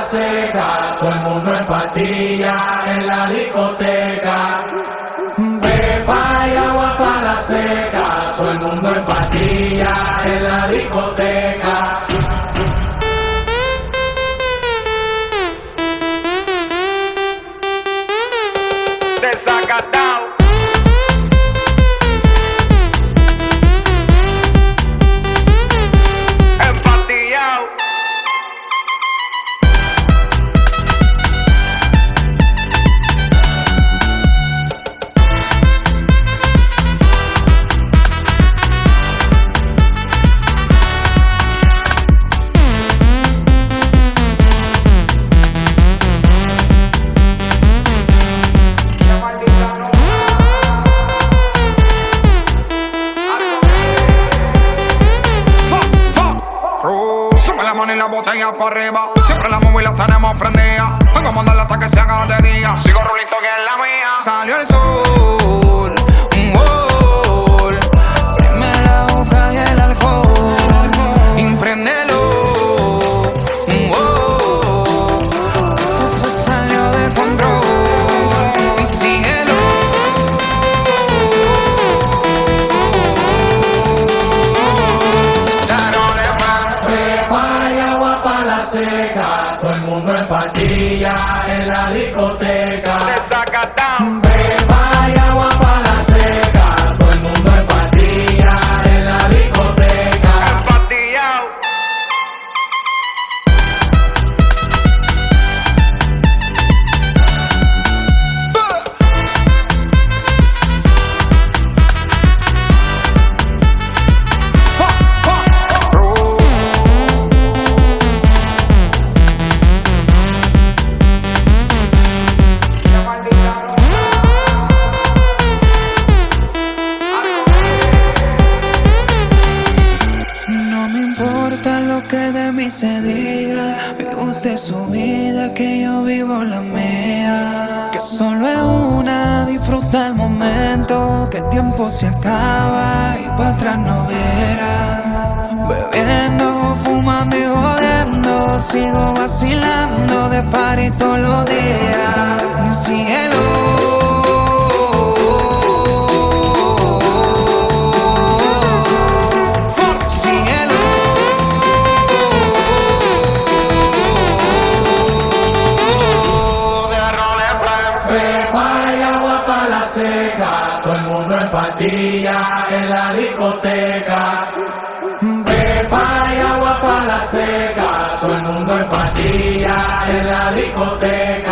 Seca, todo el mundo en patilla en la discoteca. Pepa y agua para la seca, todo el mundo en patilla en la discoteca. Y la botella para arriba. Siempre la móvil la tenemos prendida. Vengo a mandarla hasta que se haga de día. Sigo rulito que es la mía. Salió el sol. En la discoteca. Se diga, vive usted su vida, que yo vivo la mía. Que solo es una, disfruta el momento, que el tiempo se acaba y para atrás no verá. Bebiendo, fumando y jodiendo, sigo vacilando de par todos los días. Patilla en la discoteca. Pepa y agua para la seca, todo el mundo en en la discoteca.